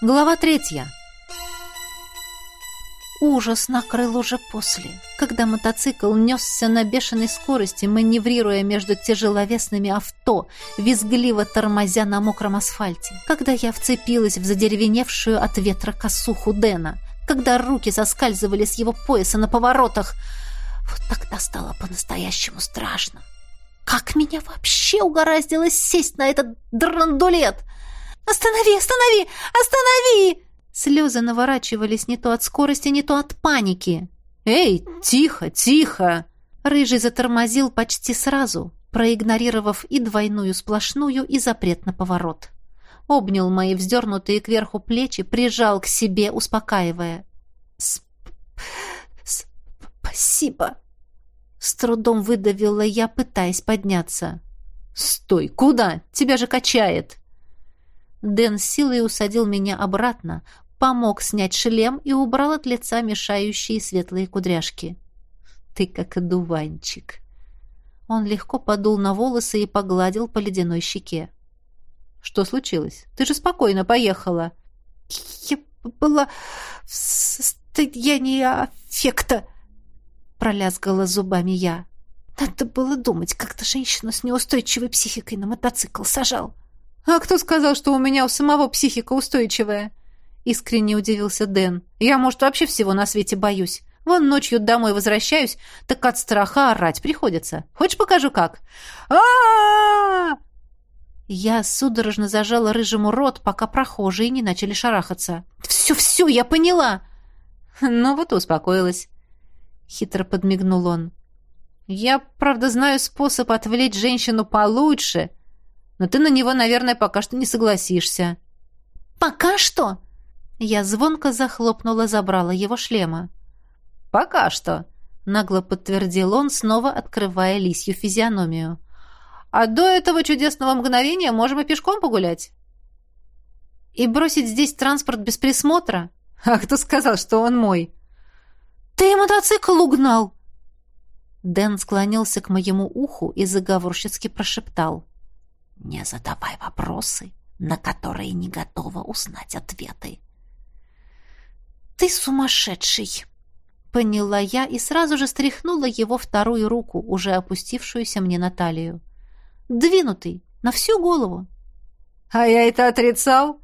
Глава третья. Ужас накрыл уже после, когда мотоцикл несся на бешеной скорости, маневрируя между тяжеловесными авто, визгливо тормозя на мокром асфальте, когда я вцепилась в задеревеневшую от ветра косуху Дэна, когда руки соскальзывали с его пояса на поворотах. Вот тогда стало по-настоящему страшно. Как меня вообще угораздило сесть на этот драндулет? «Останови, останови, останови!» Слезы наворачивались не то от скорости, не то от паники. «Эй, тихо, тихо!» Рыжий затормозил почти сразу, проигнорировав и двойную сплошную, и запрет на поворот. Обнял мои вздернутые кверху плечи, прижал к себе, успокаивая. «Спасибо!» С трудом выдавила я, пытаясь подняться. «Стой! Куда? Тебя же качает!» Дэн силой усадил меня обратно, помог снять шлем и убрал от лица мешающие светлые кудряшки. «Ты как одуванчик!» Он легко подул на волосы и погладил по ледяной щеке. «Что случилось? Ты же спокойно поехала!» «Я была в состоянии аффекта!» пролязгала зубами я. «Надо было думать, как-то женщину с неустойчивой психикой на мотоцикл сажал!» «А кто сказал, что у меня у самого психика устойчивая?» Искренне удивился Дэн. «Я, может, вообще всего на свете боюсь. Вон ночью домой возвращаюсь, так от страха орать приходится. Хочешь, покажу, как?» а Я судорожно зажала рыжему рот, пока прохожие не начали шарахаться. «Все-все, я поняла!» «Ну вот успокоилась», — хитро подмигнул он. «Я, правда, знаю способ отвлечь женщину получше, но ты на него, наверное, пока что не согласишься». «Пока что?» Я звонко захлопнула, забрала его шлема. «Пока что», — нагло подтвердил он, снова открывая лисью физиономию. «А до этого чудесного мгновения можем и пешком погулять». «И бросить здесь транспорт без присмотра?» «А кто сказал, что он мой?» «Ты мотоцикл угнал!» Дэн склонился к моему уху и заговорщицки прошептал. Не задавай вопросы, на которые не готова узнать ответы. Ты сумасшедший, поняла я и сразу же стряхнула его вторую руку, уже опустившуюся мне на талию. Двинутый на всю голову. А я это отрицал?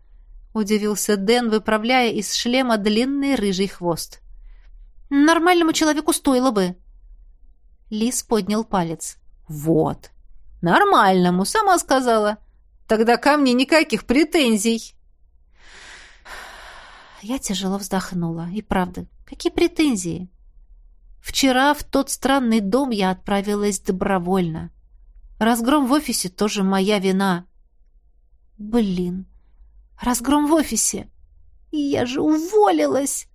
удивился Дэн, выправляя из шлема длинный рыжий хвост. Нормальному человеку стоило бы. Лис поднял палец. Вот. Нормальному, сама сказала. Тогда ко мне никаких претензий. Я тяжело вздохнула. И правда, какие претензии? Вчера в тот странный дом я отправилась добровольно. Разгром в офисе тоже моя вина. Блин, разгром в офисе. Я же уволилась.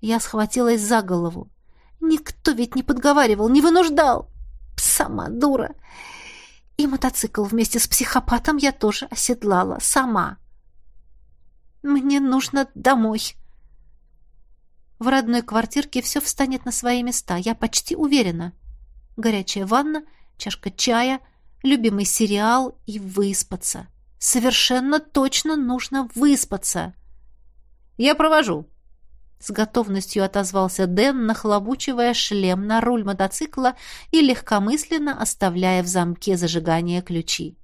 Я схватилась за голову. Никто ведь не подговаривал, не вынуждал. Сама дура. И мотоцикл вместе с психопатом я тоже оседлала сама. Мне нужно домой. В родной квартирке все встанет на свои места, я почти уверена. Горячая ванна, чашка чая, любимый сериал и выспаться. Совершенно точно нужно выспаться. Я провожу, с готовностью отозвался Дэн, нахлобучивая шлем на руль мотоцикла и легкомысленно оставляя в замке зажигания ключи.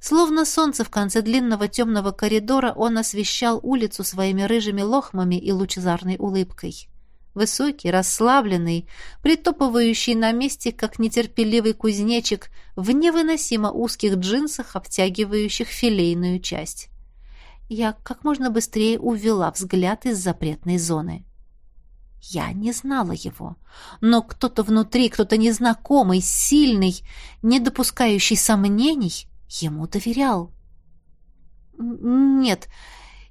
Словно солнце в конце длинного темного коридора, он освещал улицу своими рыжими лохмами и лучезарной улыбкой. Высокий, расслабленный, притопывающий на месте, как нетерпеливый кузнечик, в невыносимо узких джинсах, обтягивающих филейную часть я как можно быстрее увела взгляд из запретной зоны. Я не знала его, но кто-то внутри, кто-то незнакомый, сильный, не допускающий сомнений, ему доверял. «Нет,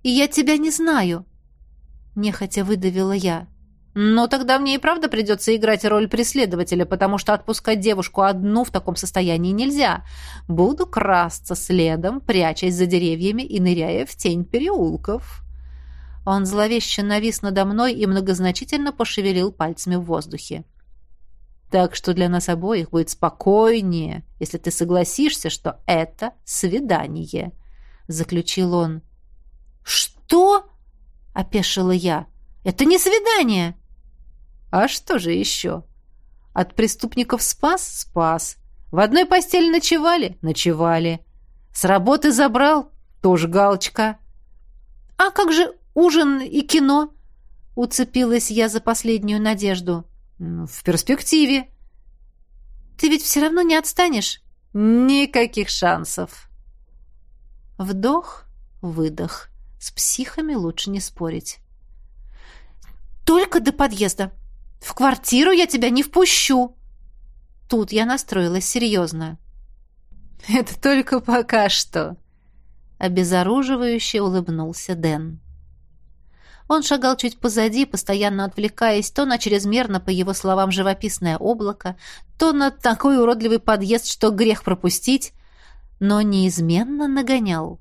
я тебя не знаю», — нехотя выдавила я. Но тогда мне и правда придется играть роль преследователя, потому что отпускать девушку одну в таком состоянии нельзя. Буду красться следом, прячась за деревьями и ныряя в тень переулков». Он зловеще навис надо мной и многозначительно пошевелил пальцами в воздухе. «Так что для нас обоих будет спокойнее, если ты согласишься, что это свидание. заключил он. «Что?» — опешила я. «Это не свидание!» «А что же еще?» «От преступников спас? Спас. В одной постели ночевали? Ночевали. С работы забрал? Тоже галочка». «А как же ужин и кино?» Уцепилась я за последнюю надежду. «В перспективе». «Ты ведь все равно не отстанешь?» «Никаких шансов». Вдох, выдох. С психами лучше не спорить. «Только до подъезда. В квартиру я тебя не впущу!» Тут я настроилась серьезно. «Это только пока что!» Обезоруживающе улыбнулся Дэн. Он шагал чуть позади, постоянно отвлекаясь то на чрезмерно, по его словам, живописное облако, то на такой уродливый подъезд, что грех пропустить, но неизменно нагонял.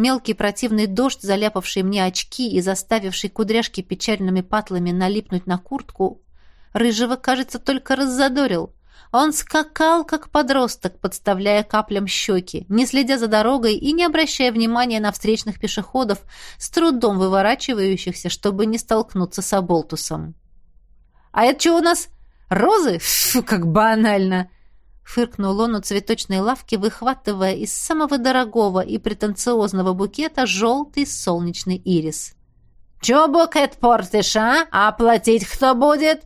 Мелкий противный дождь, заляпавший мне очки и заставивший кудряшки печальными патлами налипнуть на куртку, рыжего, кажется, только раззадорил. Он скакал, как подросток, подставляя каплям щеки, не следя за дорогой и не обращая внимания на встречных пешеходов, с трудом выворачивающихся, чтобы не столкнуться с оболтусом. «А это что у нас? Розы? Фу, как банально!» Фыркнул он у цветочной лавки, выхватывая из самого дорогого и претенциозного букета желтый солнечный ирис. «Чё букет портишь, а? А платить кто будет?»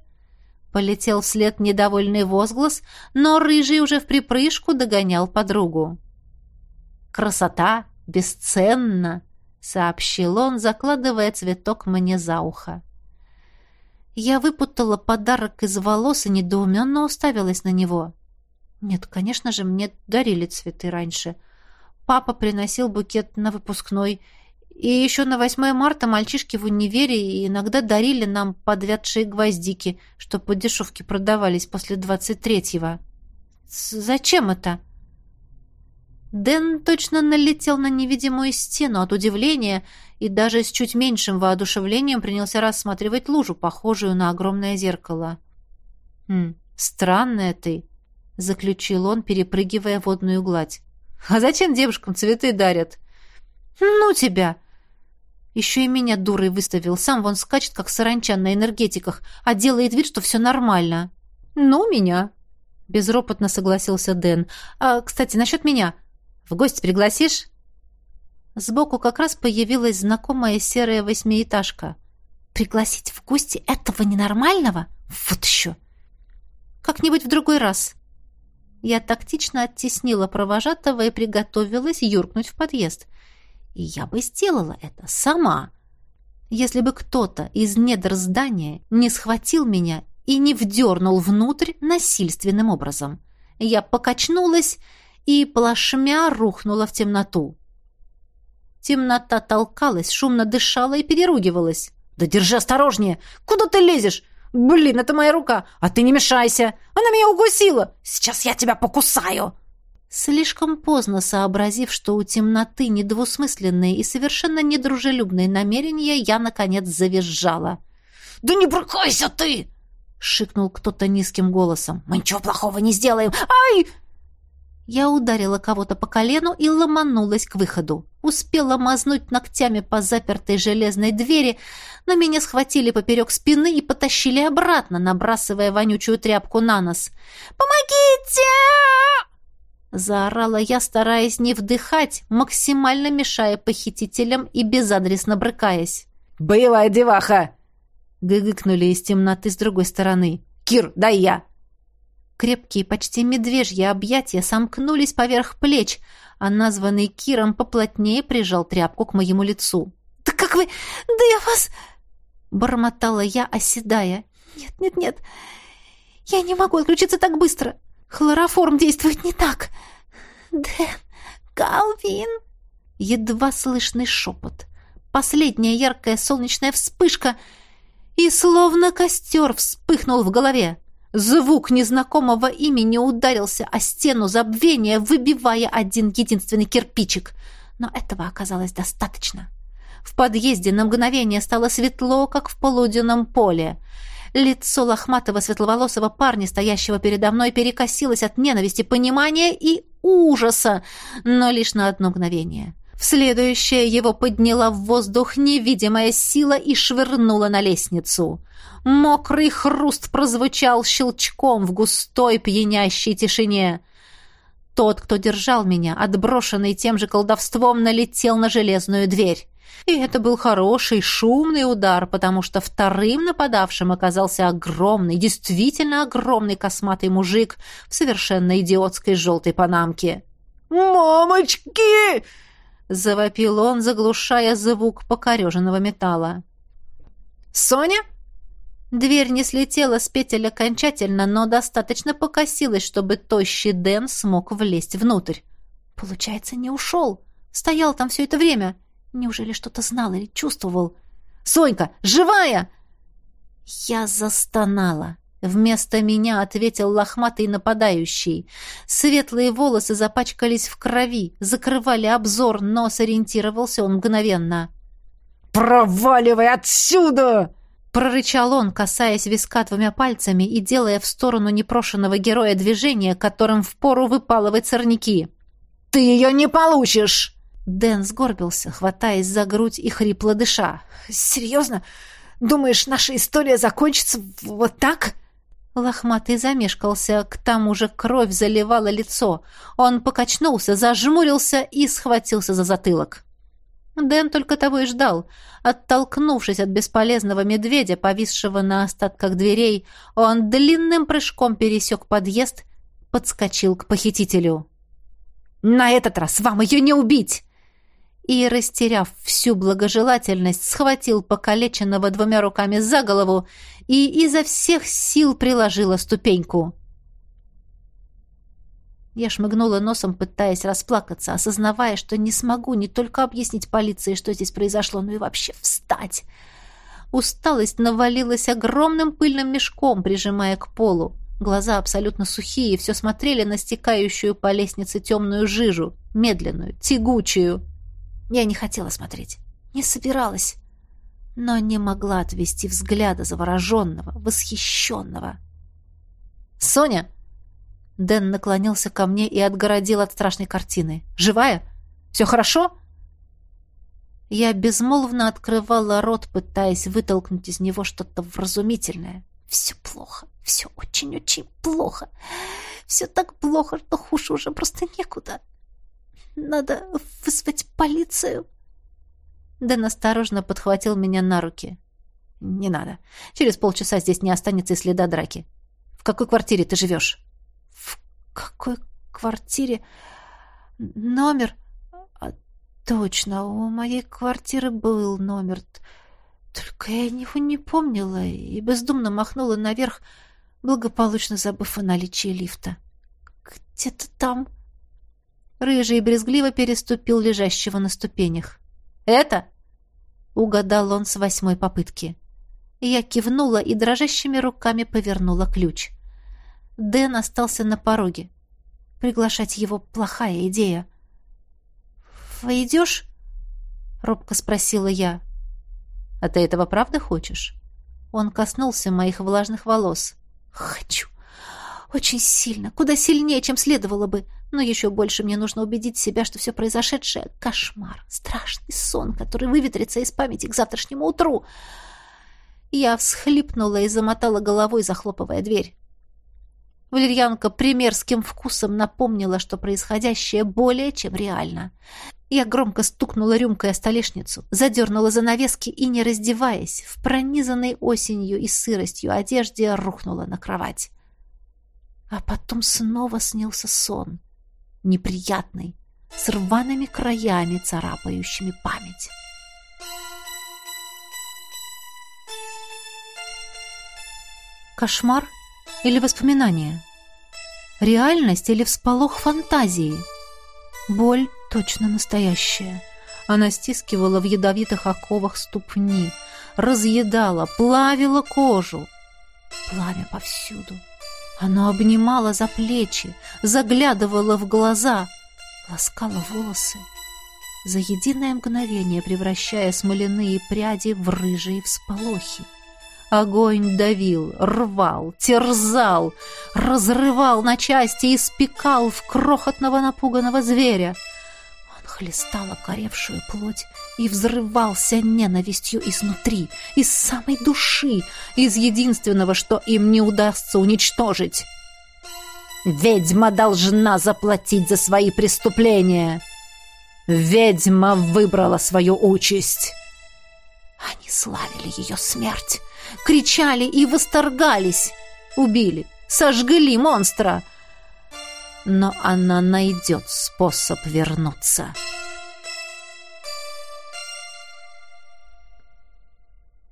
Полетел вслед недовольный возглас, но рыжий уже в припрыжку догонял подругу. «Красота бесценна!» — сообщил он, закладывая цветок мне за ухо. Я выпутала подарок из волос и недоуменно уставилась на него. Нет, конечно же, мне дарили цветы раньше. Папа приносил букет на выпускной. И еще на 8 марта мальчишки в универе иногда дарили нам подвядшие гвоздики, что по дешевке продавались после 23-го. Зачем это? Дэн точно налетел на невидимую стену от удивления и даже с чуть меньшим воодушевлением принялся рассматривать лужу, похожую на огромное зеркало. «Хм, странная ты», — заключил он, перепрыгивая водную гладь. «А зачем девушкам цветы дарят?» «Ну тебя!» Еще и меня дурой выставил. Сам вон скачет, как саранча на энергетиках, а делает вид, что все нормально. «Ну, меня!» Безропотно согласился Дэн. «А, кстати, насчет меня. В гости пригласишь?» Сбоку как раз появилась знакомая серая восьмиэтажка. «Пригласить в гости этого ненормального? Вот еще!» «Как-нибудь в другой раз», я тактично оттеснила провожатого и приготовилась юркнуть в подъезд. И я бы сделала это сама, если бы кто-то из недр здания не схватил меня и не вдернул внутрь насильственным образом. Я покачнулась и плашмя рухнула в темноту. Темнота толкалась, шумно дышала и переругивалась. «Да держи осторожнее! Куда ты лезешь? «Блин, это моя рука! А ты не мешайся! Она меня укусила! Сейчас я тебя покусаю!» Слишком поздно сообразив, что у темноты недвусмысленные и совершенно недружелюбные намерения, я, наконец, завизжала. «Да не брыкайся ты!» — шикнул кто-то низким голосом. «Мы ничего плохого не сделаем! Ай!» Я ударила кого-то по колену и ломанулась к выходу. Успела мазнуть ногтями по запертой железной двери, но меня схватили поперек спины и потащили обратно, набрасывая вонючую тряпку на нос. «Помогите!» Заорала я, стараясь не вдыхать, максимально мешая похитителям и безадресно брыкаясь. «Боевая деваха!» Гыгыкнули из темноты с другой стороны. «Кир, дай я!» Крепкие, почти медвежьи объятия сомкнулись поверх плеч, а названный Киром поплотнее прижал тряпку к моему лицу. «Да как вы... Да я вас...» Бормотала я, оседая. «Нет, нет, нет. Я не могу отключиться так быстро. Хлороформ действует не так. Дэн, Галвин...» Едва слышный шепот. Последняя яркая солнечная вспышка, и словно костер вспыхнул в голове. Звук незнакомого имени ударился о стену забвения, выбивая один единственный кирпичик. Но этого оказалось достаточно. В подъезде на мгновение стало светло, как в полуденном поле. Лицо лохматого светловолосого парня, стоящего передо мной, перекосилось от ненависти, понимания и ужаса, но лишь на одно мгновение. В следующее его подняла в воздух невидимая сила и швырнула на лестницу. Мокрый хруст прозвучал щелчком в густой пьянящей тишине. Тот, кто держал меня, отброшенный тем же колдовством, налетел на железную дверь. И это был хороший, шумный удар, потому что вторым нападавшим оказался огромный, действительно огромный косматый мужик в совершенно идиотской желтой панамке. «Мамочки!» — завопил он, заглушая звук покореженного металла. «Соня?» Дверь не слетела с петель окончательно, но достаточно покосилась, чтобы тощий Дэн смог влезть внутрь. Получается, не ушел. Стоял там все это время. Неужели что-то знал или чувствовал? «Сонька, живая!» Я застонала. Вместо меня ответил лохматый нападающий. Светлые волосы запачкались в крови, закрывали обзор, но сориентировался он мгновенно. «Проваливай отсюда!» Прорычал он, касаясь виска двумя пальцами и делая в сторону непрошенного героя движение, которым впору выпалывать сорняки. «Ты ее не получишь!» Дэн сгорбился, хватаясь за грудь и хрипло дыша. «Серьезно? Думаешь, наша история закончится вот так?» Лохматый замешкался, к тому же кровь заливала лицо. Он покачнулся, зажмурился и схватился за затылок. Дэн только того и ждал. Оттолкнувшись от бесполезного медведя, повисшего на остатках дверей, он длинным прыжком пересек подъезд, подскочил к похитителю. «На этот раз вам ее не убить!» И, растеряв всю благожелательность, схватил покалеченного двумя руками за голову и изо всех сил приложила ступеньку. Я шмыгнула носом, пытаясь расплакаться, осознавая, что не смогу не только объяснить полиции, что здесь произошло, но и вообще встать. Усталость навалилась огромным пыльным мешком, прижимая к полу. Глаза абсолютно сухие, все смотрели на стекающую по лестнице темную жижу, медленную, тягучую. Я не хотела смотреть, не собиралась, но не могла отвести взгляда завороженного, восхищенного. «Соня!» Дэн наклонился ко мне и отгородил от страшной картины. «Живая? Все хорошо?» Я безмолвно открывала рот, пытаясь вытолкнуть из него что-то вразумительное. «Все плохо, все очень-очень плохо. Все так плохо, что хуже уже просто некуда». Надо вызвать полицию. Дэн осторожно подхватил меня на руки. Не надо. Через полчаса здесь не останется и следа драки. В какой квартире ты живешь? В какой квартире? Номер? А, точно, у моей квартиры был номер. Только я его не помнила и бездумно махнула наверх, благополучно забыв о наличии лифта. Где-то там... Рыжий брезгливо переступил лежащего на ступенях. «Это?» — угадал он с восьмой попытки. Я кивнула и дрожащими руками повернула ключ. Дэн остался на пороге. Приглашать его — плохая идея. «Войдешь?» — робко спросила я. «А ты этого правда хочешь?» Он коснулся моих влажных волос. «Хочу. Очень сильно. Куда сильнее, чем следовало бы. Но еще больше мне нужно убедить себя, что все произошедшее — кошмар, страшный сон, который выветрится из памяти к завтрашнему утру. Я всхлипнула и замотала головой, захлопывая дверь. Валерьянка примерским вкусом напомнила, что происходящее более чем реально. Я громко стукнула рюмкой о столешницу, задернула занавески и, не раздеваясь, в пронизанной осенью и сыростью одежде рухнула на кровать. А потом снова снился сон неприятный, с рваными краями, царапающими память. Кошмар или воспоминание? Реальность или всполох фантазии? Боль точно настоящая. Она стискивала в ядовитых оковах ступни, разъедала, плавила кожу. Пламя повсюду. Оно обнимало за плечи, заглядывало в глаза, ласкало волосы, за единое мгновение превращая смоляные пряди в рыжие всполохи. Огонь давил, рвал, терзал, разрывал на части и спекал в крохотного напуганного зверя. Хлестал окоревшую плоть и взрывался ненавистью изнутри, из самой души, из единственного, что им не удастся уничтожить. «Ведьма должна заплатить за свои преступления!» «Ведьма выбрала свою участь!» Они славили ее смерть, кричали и восторгались. Убили, сожгли монстра. Но она найдет способ вернуться.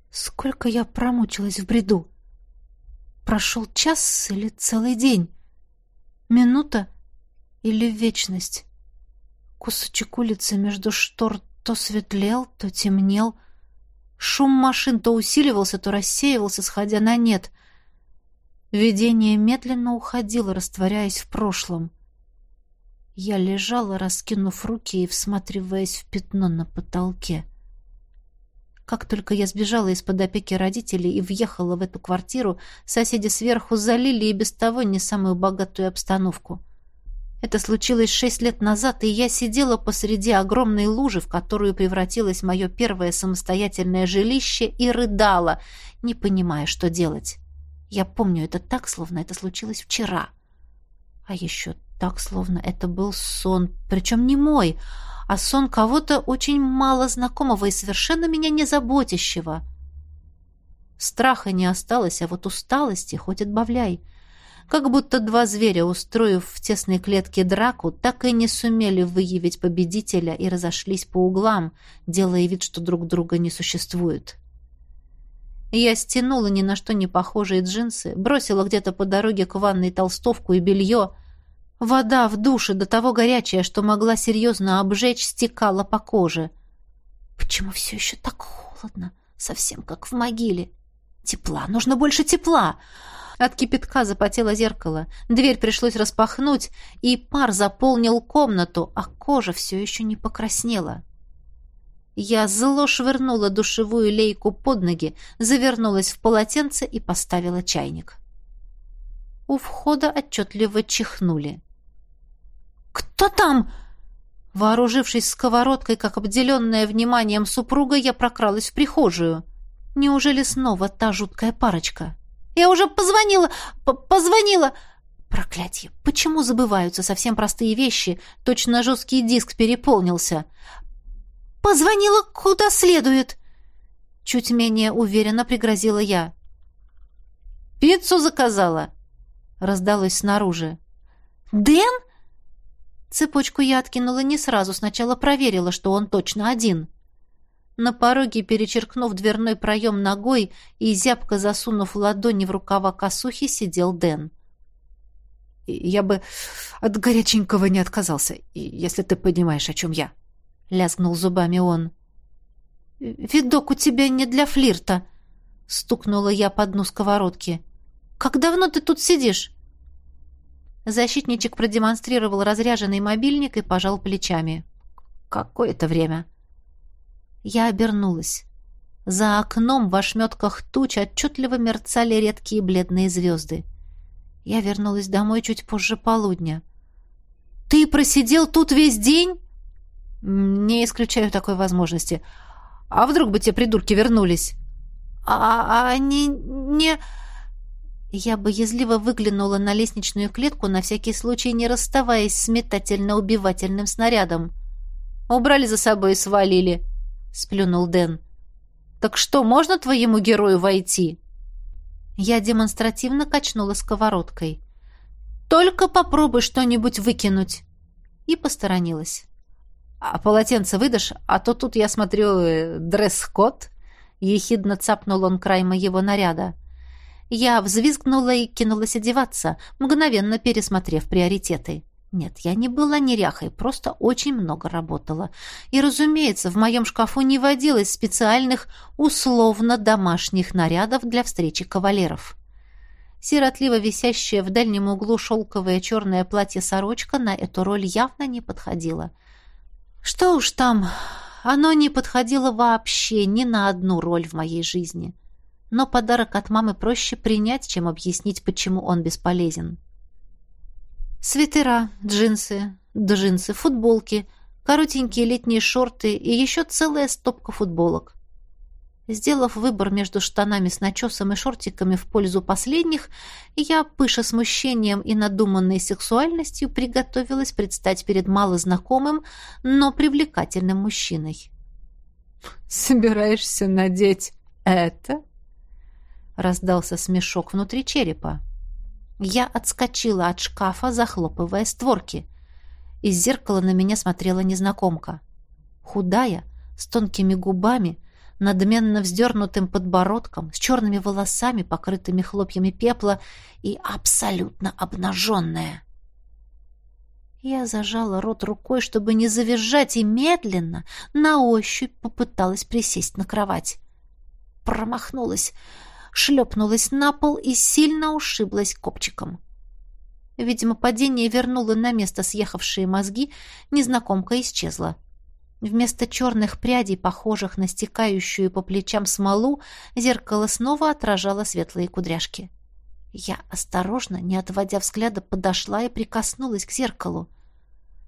Сколько я промучилась в бреду? Прошел час или целый день? Минута или вечность? Кусочек улицы между штор то светлел, то темнел, Шум машин то усиливался, то рассеивался, сходя на нет. Видение медленно уходило, растворяясь в прошлом. Я лежала, раскинув руки и всматриваясь в пятно на потолке. Как только я сбежала из-под опеки родителей и въехала в эту квартиру, соседи сверху залили и без того не самую богатую обстановку — это случилось шесть лет назад, и я сидела посреди огромной лужи, в которую превратилось мое первое самостоятельное жилище, и рыдала, не понимая, что делать. Я помню это так, словно это случилось вчера. А еще так, словно это был сон, причем не мой, а сон кого-то очень мало знакомого и совершенно меня не заботящего. Страха не осталось, а вот усталости хоть отбавляй — как будто два зверя, устроив в тесной клетке драку, так и не сумели выявить победителя и разошлись по углам, делая вид, что друг друга не существует. Я стянула ни на что не похожие джинсы, бросила где-то по дороге к ванной толстовку и белье. Вода в душе до того горячая, что могла серьезно обжечь, стекала по коже. Почему все еще так холодно? Совсем как в могиле. Тепла, нужно больше тепла. От кипятка запотело зеркало. Дверь пришлось распахнуть, и пар заполнил комнату, а кожа все еще не покраснела. Я зло швырнула душевую лейку под ноги, завернулась в полотенце и поставила чайник. У входа отчетливо чихнули. «Кто там?» Вооружившись сковородкой, как обделенная вниманием супруга, я прокралась в прихожую. Неужели снова та жуткая парочка?» Я уже позвонила, позвонила. Проклятье, почему забываются совсем простые вещи? Точно жесткий диск переполнился. Позвонила куда следует. Чуть менее уверенно пригрозила я. Пиццу заказала. Раздалось снаружи. Дэн? Цепочку я откинула не сразу, сначала проверила, что он точно один. На пороге, перечеркнув дверной проем ногой и зябко засунув ладони в рукава косухи, сидел Дэн. «Я бы от горяченького не отказался, если ты понимаешь, о чем я», — лязгнул зубами он. «Видок у тебя не для флирта», — стукнула я по дну сковородки. «Как давно ты тут сидишь?» Защитничек продемонстрировал разряженный мобильник и пожал плечами. «Какое-то время». Я обернулась. За окном в ошметках туч отчетливо мерцали редкие бледные звезды. Я вернулась домой чуть позже полудня. «Ты просидел тут весь день?» «Не исключаю такой возможности. А вдруг бы те придурки вернулись?» «А, а они не...» Я боязливо выглянула на лестничную клетку, на всякий случай не расставаясь с метательно-убивательным снарядом. «Убрали за собой и свалили», сплюнул Дэн. Так что, можно твоему герою войти? Я демонстративно качнула сковородкой. Только попробуй что-нибудь выкинуть. И посторонилась. А полотенце выдашь? А то тут, я смотрю, э, дресс-код. Ехидно цапнул он край моего наряда. Я взвизгнула и кинулась одеваться, мгновенно пересмотрев приоритеты. Нет, я не была неряхой, просто очень много работала. И, разумеется, в моем шкафу не водилось специальных условно-домашних нарядов для встречи кавалеров. Сиротливо висящее в дальнем углу шелковое черное платье-сорочка на эту роль явно не подходило. Что уж там, оно не подходило вообще ни на одну роль в моей жизни. но подарок от мамы проще принять, чем объяснить, почему он бесполезен. Свитера, джинсы, джинсы, футболки, коротенькие летние шорты и еще целая стопка футболок. Сделав выбор между штанами с начесом и шортиками в пользу последних, я, пыша смущением и надуманной сексуальностью, приготовилась предстать перед малознакомым, но привлекательным мужчиной. «Собираешься надеть это?» Раздался смешок внутри черепа. Я отскочила от шкафа, захлопывая створки. Из зеркала на меня смотрела незнакомка. Худая, с тонкими губами, надменно вздернутым подбородком, с черными волосами, покрытыми хлопьями пепла, и абсолютно обнаженная. Я зажала рот рукой, чтобы не завизжать, и медленно, на ощупь попыталась присесть на кровать. Промахнулась, шлепнулась на пол и сильно ушиблась копчиком. Видимо, падение вернуло на место съехавшие мозги, незнакомка исчезла. Вместо черных прядей, похожих на стекающую по плечам смолу, зеркало снова отражало светлые кудряшки. Я осторожно, не отводя взгляда, подошла и прикоснулась к зеркалу.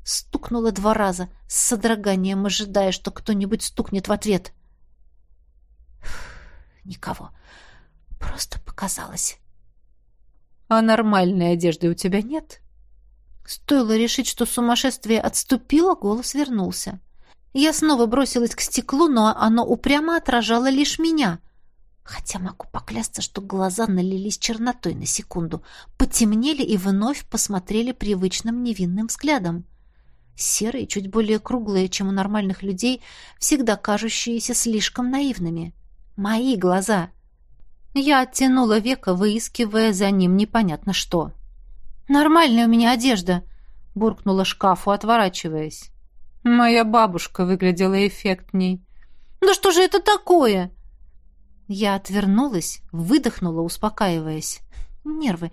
Стукнула два раза, с содроганием ожидая, что кто-нибудь стукнет в ответ. Никого. Просто показалось. «А нормальной одежды у тебя нет?» Стоило решить, что сумасшествие отступило, голос вернулся. Я снова бросилась к стеклу, но оно упрямо отражало лишь меня. Хотя могу поклясться, что глаза налились чернотой на секунду, потемнели и вновь посмотрели привычным невинным взглядом. Серые, чуть более круглые, чем у нормальных людей, всегда кажущиеся слишком наивными. Мои глаза. Я оттянула века, выискивая за ним непонятно что. «Нормальная у меня одежда», — буркнула шкафу, отворачиваясь. Моя бабушка выглядела эффектней. «Да что же это такое?» Я отвернулась, выдохнула, успокаиваясь. «Нервы.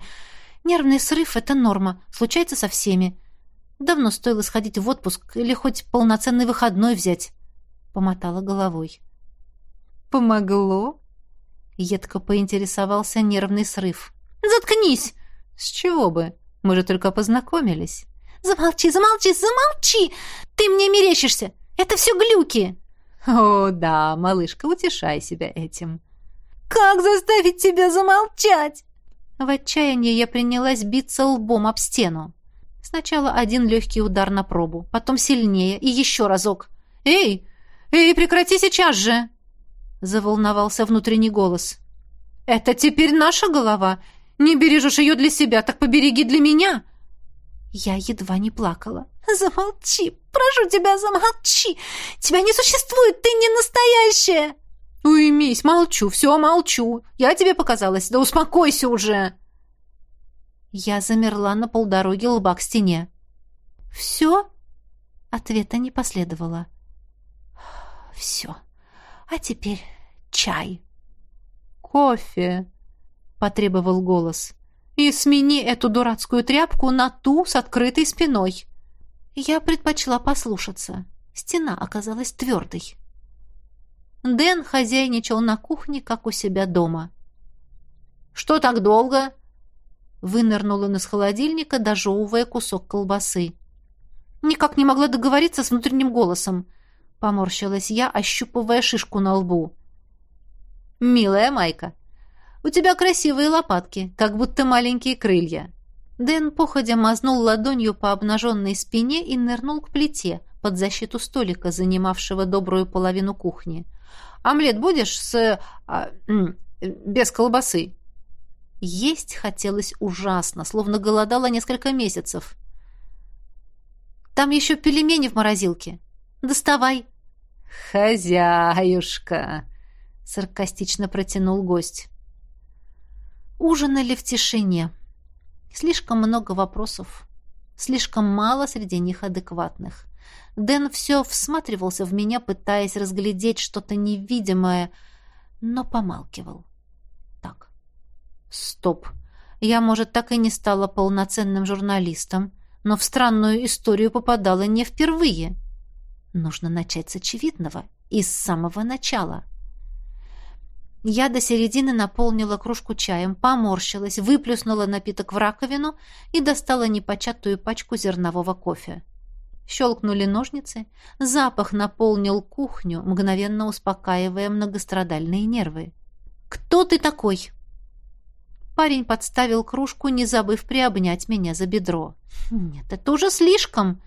Нервный срыв — это норма. Случается со всеми. Давно стоило сходить в отпуск или хоть полноценный выходной взять». Помотала головой. «Помогло?» Едко поинтересовался нервный срыв. «Заткнись!» «С чего бы? Мы же только познакомились». «Замолчи, замолчи, замолчи! Ты мне мерещишься! Это все глюки!» «О, да, малышка, утешай себя этим». «Как заставить тебя замолчать?» В отчаянии я принялась биться лбом об стену. Сначала один легкий удар на пробу, потом сильнее и еще разок. «Эй! Эй, прекрати сейчас же!» Заволновался внутренний голос. «Это теперь наша голова. Не бережешь ее для себя, так побереги для меня!» Я едва не плакала. «Замолчи! Прошу тебя, замолчи! Тебя не существует! Ты не настоящая!» «Уймись, молчу, все, молчу! Я тебе показалась, да успокойся уже!» Я замерла на полдороги лба к стене. «Все?» Ответа не последовало. «Все. А теперь чай». «Кофе», — потребовал голос и смени эту дурацкую тряпку на ту с открытой спиной». Я предпочла послушаться. Стена оказалась твердой. Дэн хозяйничал на кухне, как у себя дома. «Что так долго?» Вынырнул он из холодильника, дожевывая кусок колбасы. Никак не могла договориться с внутренним голосом. Поморщилась я, ощупывая шишку на лбу. «Милая Майка, у тебя красивые лопатки, как будто маленькие крылья». Дэн походя мазнул ладонью по обнаженной спине и нырнул к плите под защиту столика, занимавшего добрую половину кухни. «Омлет будешь с... А, без колбасы?» Есть хотелось ужасно, словно голодала несколько месяцев. «Там еще пельмени в морозилке. Доставай!» «Хозяюшка!» — саркастично протянул гость. Ужинали в тишине. Слишком много вопросов. Слишком мало среди них адекватных. Дэн все всматривался в меня, пытаясь разглядеть что-то невидимое, но помалкивал. Так, стоп. Я, может, так и не стала полноценным журналистом, но в странную историю попадала не впервые. Нужно начать с очевидного и с самого начала. Я до середины наполнила кружку чаем, поморщилась, выплюснула напиток в раковину и достала непочатую пачку зернового кофе. Щелкнули ножницы, запах наполнил кухню, мгновенно успокаивая многострадальные нервы. «Кто ты такой?» Парень подставил кружку, не забыв приобнять меня за бедро. «Нет, это уже слишком!»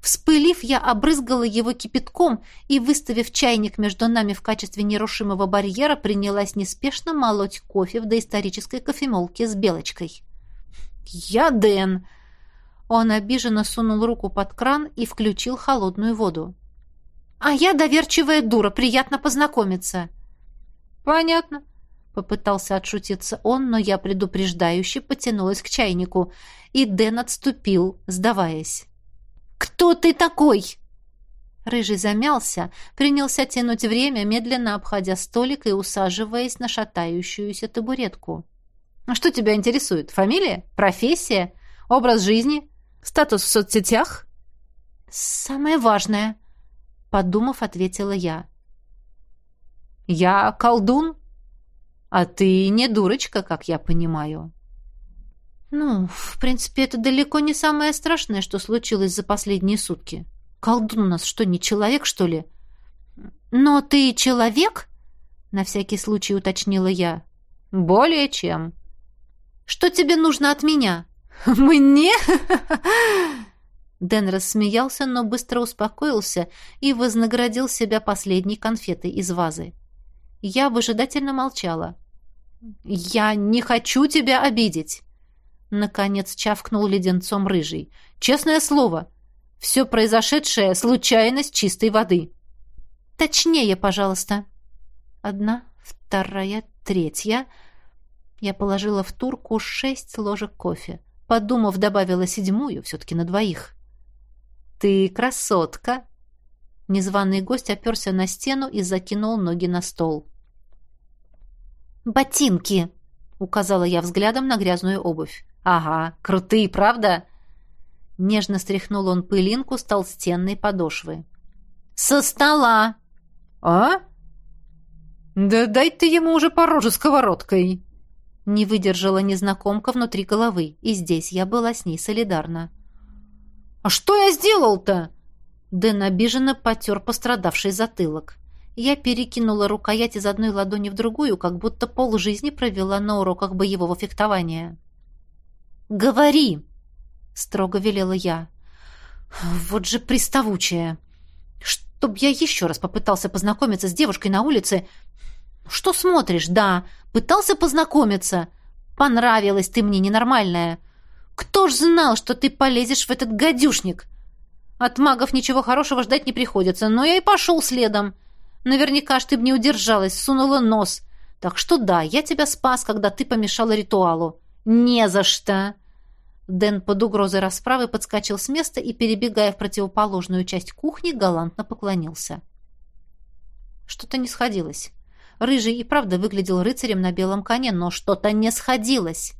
Вспылив, я обрызгала его кипятком и, выставив чайник между нами в качестве нерушимого барьера, принялась неспешно молоть кофе в доисторической кофемолке с белочкой. «Я Дэн!» Он обиженно сунул руку под кран и включил холодную воду. «А я доверчивая дура, приятно познакомиться». «Понятно», — попытался отшутиться он, но я предупреждающе потянулась к чайнику, и Дэн отступил, сдаваясь. «Кто ты такой?» Рыжий замялся, принялся тянуть время, медленно обходя столик и усаживаясь на шатающуюся табуретку. «А что тебя интересует? Фамилия? Профессия? Образ жизни? Статус в соцсетях?» «Самое важное», — подумав, ответила я. «Я колдун, а ты не дурочка, как я понимаю». Ну, в принципе, это далеко не самое страшное, что случилось за последние сутки. Колдун у нас что, не человек, что ли? Но ты человек? На всякий случай уточнила я. Более чем. Что тебе нужно от меня? Мне? Дэн рассмеялся, но быстро успокоился и вознаградил себя последней конфетой из вазы. Я выжидательно молчала. «Я не хочу тебя обидеть!» Наконец чавкнул леденцом рыжий. «Честное слово, все произошедшее — случайность чистой воды». «Точнее, пожалуйста». Одна, вторая, третья. Я положила в турку шесть ложек кофе. Подумав, добавила седьмую, все-таки на двоих. «Ты красотка!» Незваный гость оперся на стену и закинул ноги на стол. «Ботинки!» — указала я взглядом на грязную обувь. «Ага, крутые, правда?» Нежно стряхнул он пылинку с толстенной подошвы. «Со стола!» «А?» «Да дай ты ему уже по роже сковородкой!» Не выдержала незнакомка внутри головы, и здесь я была с ней солидарна. «А что я сделал-то?» Дэн обиженно потер пострадавший затылок. Я перекинула рукоять из одной ладони в другую, как будто полжизни провела на уроках боевого фехтования. «Говори!» — строго велела я. «Вот же приставучая! Чтоб я еще раз попытался познакомиться с девушкой на улице...» «Что смотришь? Да, пытался познакомиться. Понравилась ты мне, ненормальная. Кто ж знал, что ты полезешь в этот гадюшник? От магов ничего хорошего ждать не приходится, но я и пошел следом. Наверняка ж ты б не удержалась, сунула нос. Так что да, я тебя спас, когда ты помешала ритуалу. «Не за что!» Дэн под угрозой расправы подскочил с места и, перебегая в противоположную часть кухни, галантно поклонился. Что-то не сходилось. Рыжий и правда выглядел рыцарем на белом коне, но что-то не сходилось.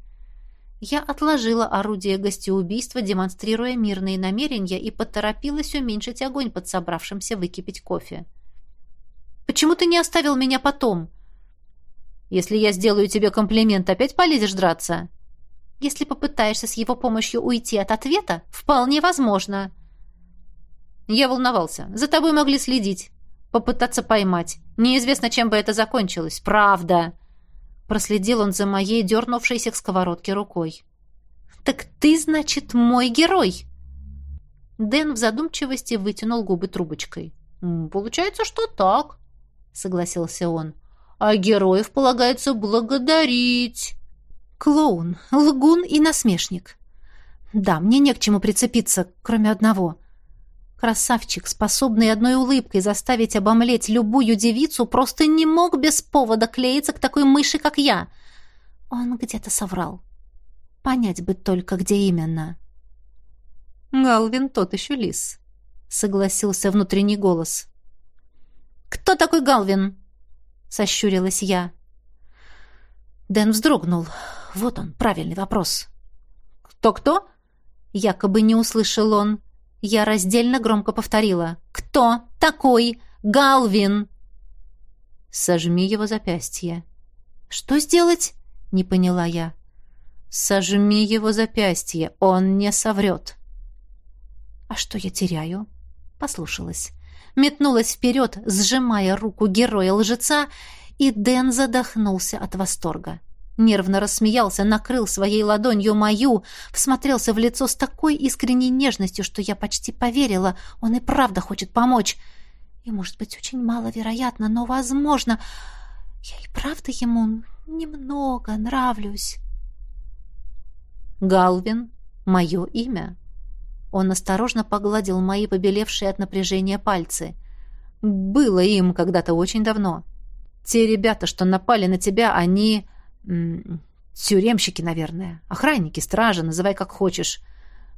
Я отложила орудие гостеубийства, демонстрируя мирные намерения, и поторопилась уменьшить огонь под собравшимся выкипеть кофе. «Почему ты не оставил меня потом?» «Если я сделаю тебе комплимент, опять полезешь драться?» Если попытаешься с его помощью уйти от ответа, вполне возможно. Я волновался. За тобой могли следить. Попытаться поймать. Неизвестно, чем бы это закончилось. Правда. Проследил он за моей дернувшейся к сковородке рукой. «Так ты, значит, мой герой!» Дэн в задумчивости вытянул губы трубочкой. «Получается, что так», — согласился он. «А героев полагается благодарить». Клоун, лгун и насмешник. Да, мне не к чему прицепиться, кроме одного. Красавчик, способный одной улыбкой заставить обомлеть любую девицу, просто не мог без повода клеиться к такой мыши, как я. Он где-то соврал. Понять бы только, где именно. «Галвин тот еще лис», — согласился внутренний голос. «Кто такой Галвин?» — сощурилась я. Дэн вздрогнул. Вот он, правильный вопрос. «Кто-кто?» Якобы не услышал он. Я раздельно громко повторила. «Кто такой Галвин?» «Сожми его запястье», «Что сделать?» — не поняла я. «Сожми его запястье, он не соврет». «А что я теряю?» — послушалась. Метнулась вперед, сжимая руку героя-лжеца, и Дэн задохнулся от восторга. Нервно рассмеялся, накрыл своей ладонью мою, всмотрелся в лицо с такой искренней нежностью, что я почти поверила, он и правда хочет помочь. И, может быть, очень маловероятно, но возможно. Я и правда ему немного нравлюсь. Галвин — мое имя. Он осторожно погладил мои побелевшие от напряжения пальцы. Было им когда-то очень давно. Те ребята, что напали на тебя, они... тюремщики, наверное. Охранники, стражи, называй как хочешь.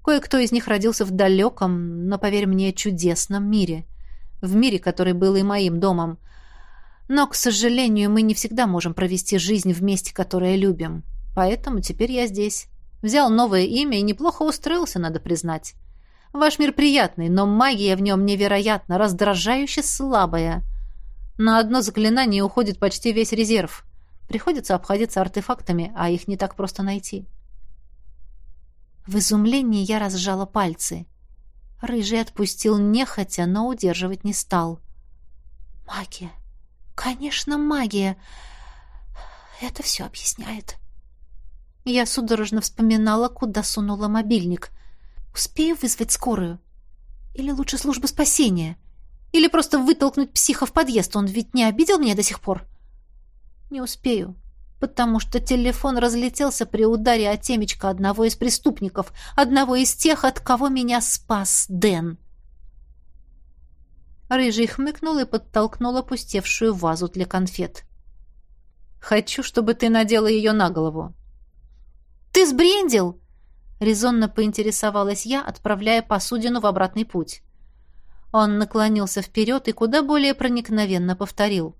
Кое-кто из них родился в далеком, но, поверь мне, чудесном мире. В мире, который был и моим домом. Но, к сожалению, мы не всегда можем провести жизнь в месте, которое любим. Поэтому теперь я здесь. Взял новое имя и неплохо устроился, надо признать. Ваш мир приятный, но магия в нем невероятно, раздражающе слабая. На одно заклинание уходит почти весь резерв. Приходится обходиться артефактами, а их не так просто найти. В изумлении я разжала пальцы. Рыжий отпустил нехотя, но удерживать не стал. «Магия! Конечно, магия! Это все объясняет». Я судорожно вспоминала, куда сунула мобильник. Успею вызвать скорую? Или лучше службу спасения? Или просто вытолкнуть психа в подъезд? Он ведь не обидел меня до сих пор? Не успею, потому что телефон разлетелся при ударе о темечко одного из преступников, одного из тех, от кого меня спас Дэн. Рыжий хмыкнул и подтолкнул опустевшую вазу для конфет. «Хочу, чтобы ты надела ее на голову», «Ты сбрендил?» — резонно поинтересовалась я, отправляя посудину в обратный путь. Он наклонился вперед и куда более проникновенно повторил.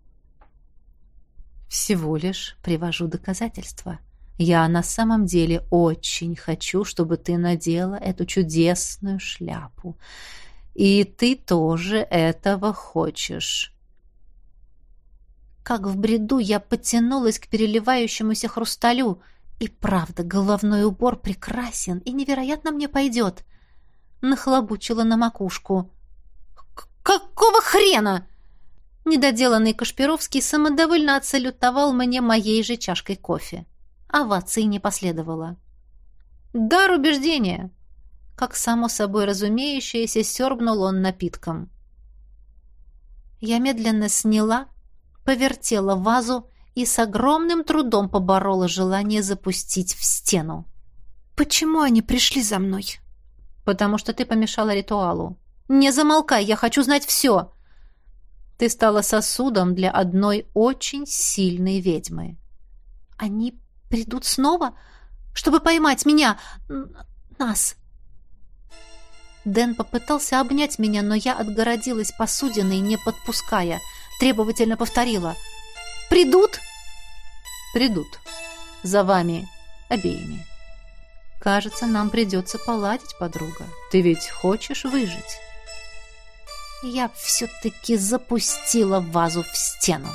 «Всего лишь привожу доказательства. Я на самом деле очень хочу, чтобы ты надела эту чудесную шляпу. И ты тоже этого хочешь». Как в бреду я потянулась к переливающемуся хрусталю — и правда, головной убор прекрасен и невероятно мне пойдет. Нахлобучила на макушку. «Какого хрена?» Недоделанный Кашпировский самодовольно отсалютовал мне моей же чашкой кофе. Овации не последовало. «Дар убеждения!» Как само собой разумеющееся, сербнул он напитком. Я медленно сняла, повертела вазу и с огромным трудом поборола желание запустить в стену. «Почему они пришли за мной?» «Потому что ты помешала ритуалу». «Не замолкай, я хочу знать все!» «Ты стала сосудом для одной очень сильной ведьмы». «Они придут снова, чтобы поймать меня, нас?» Дэн попытался обнять меня, но я отгородилась посудиной, не подпуская. Требовательно повторила — Придут? Придут. За вами обеими. Кажется, нам придется поладить, подруга. Ты ведь хочешь выжить? Я все-таки запустила вазу в стену.